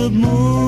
should move.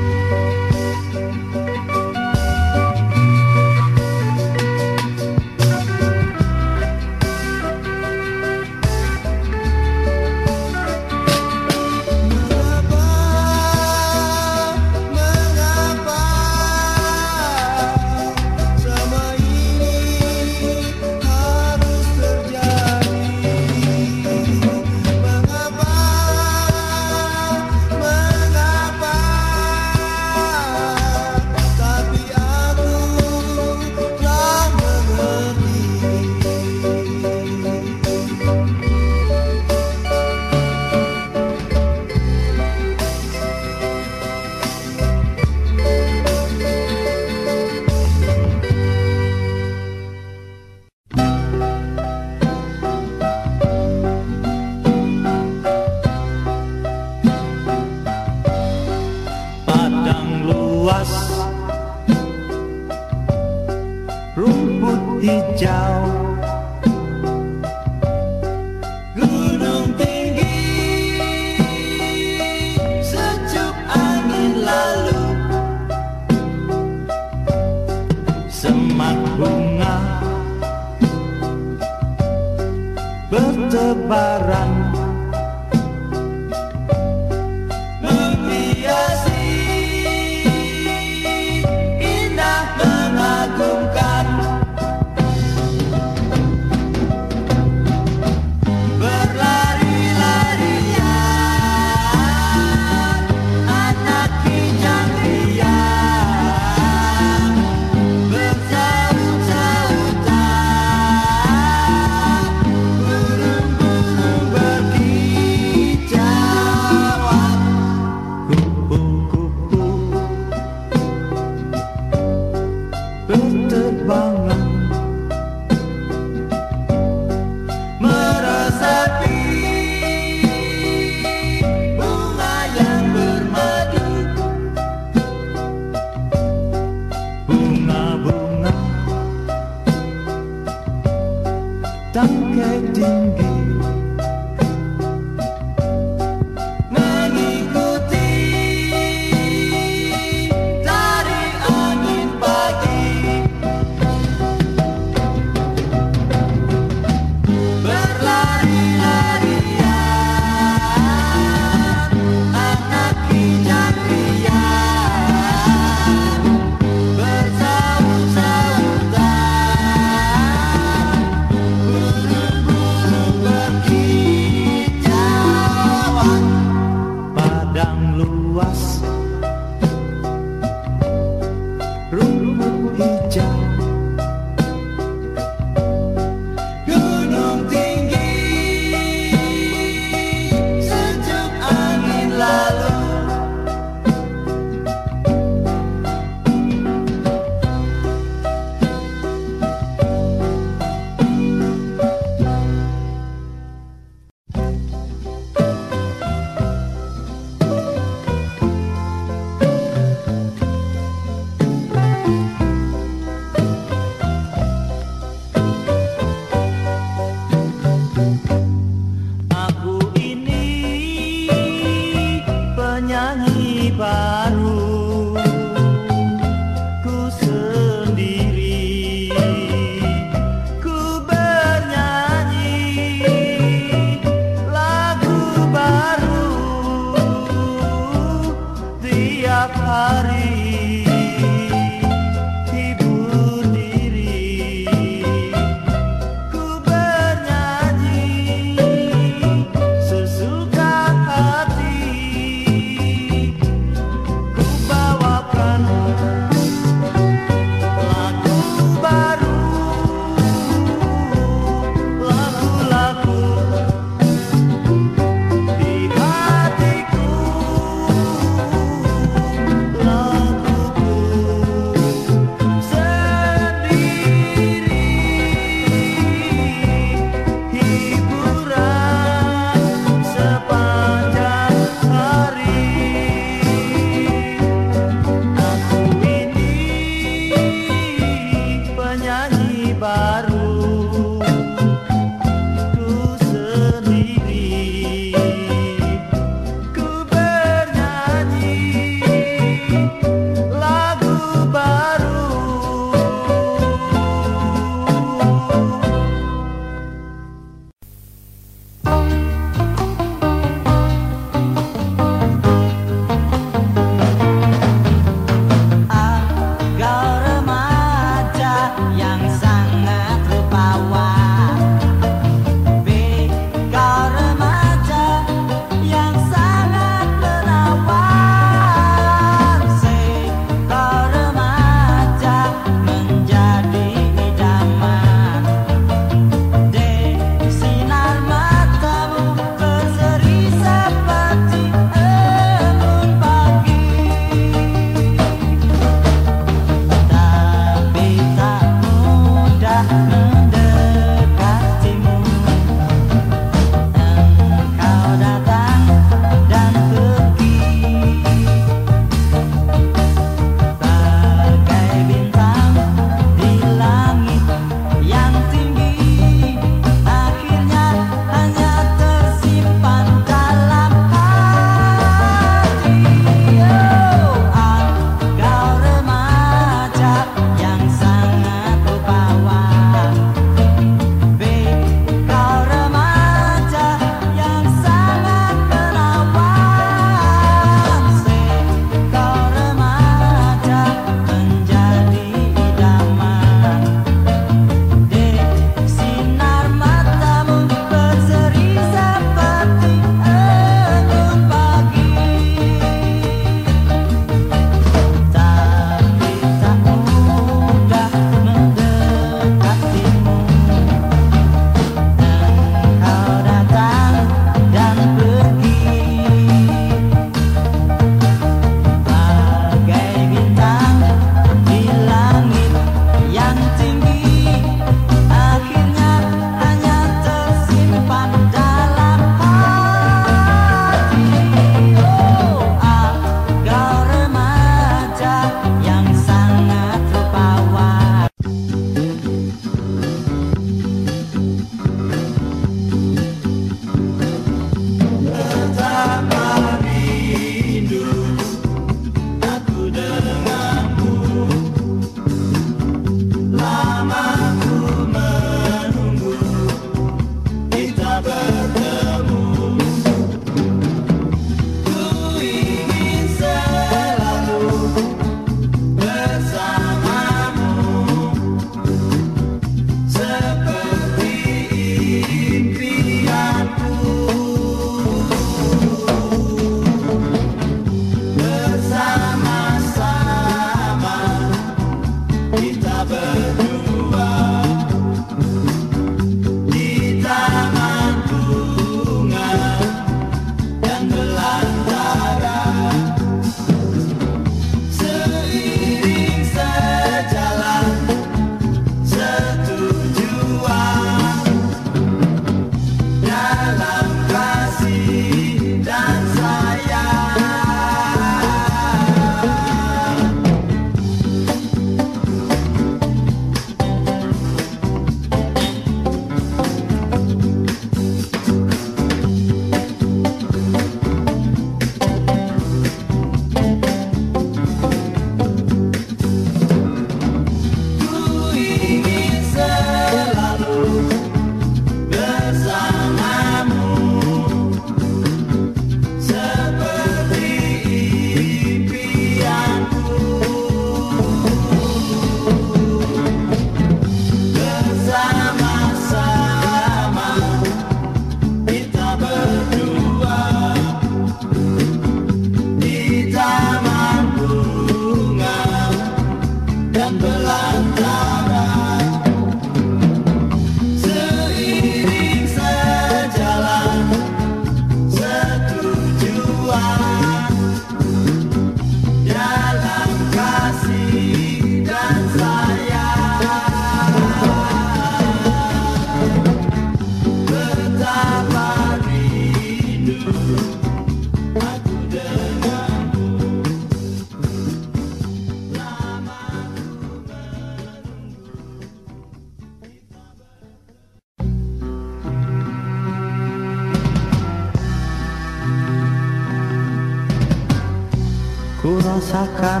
Rasakan,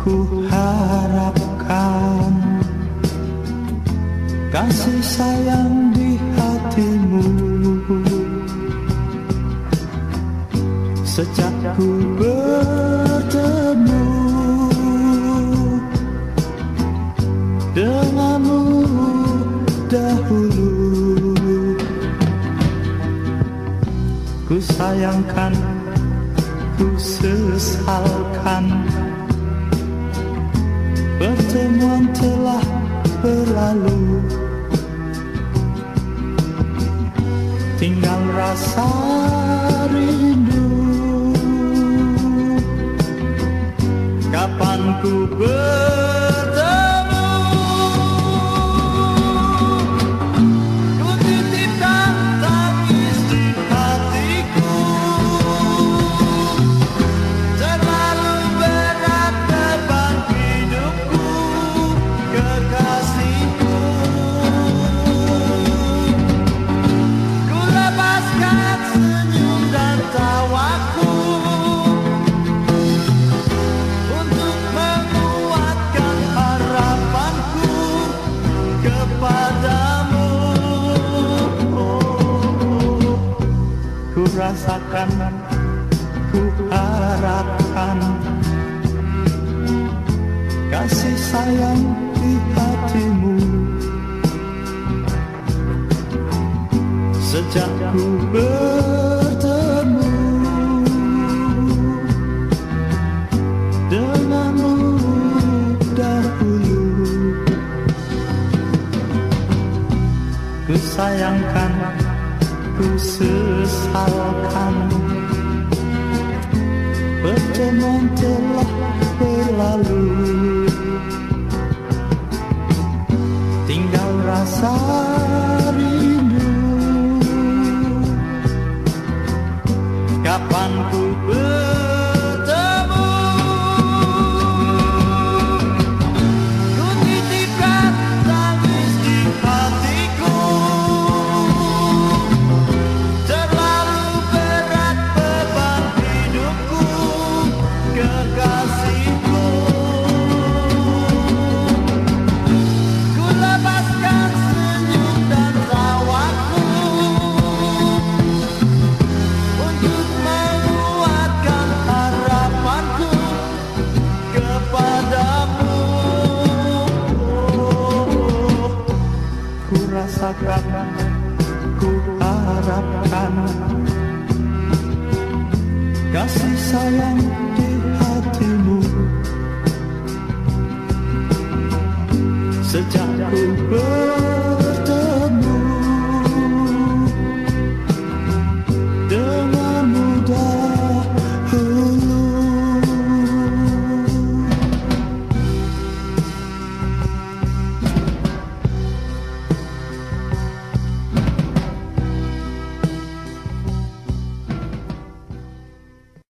ku harapkan. Kasih sayang di hatimu. Sejak ku bertemu Denganmu dahulu Ku sayangkan sesalkan Pertemuan telah berlalu. Tinggal rasa rindu. Kapan ku bertemu rasakan ku harapkan. Kasih sayang di hatimu. Sejak ku bertemu denganmu dahulu ku sayangkan sesalkan. Pertemuan telah berlalu. Tinggal rasa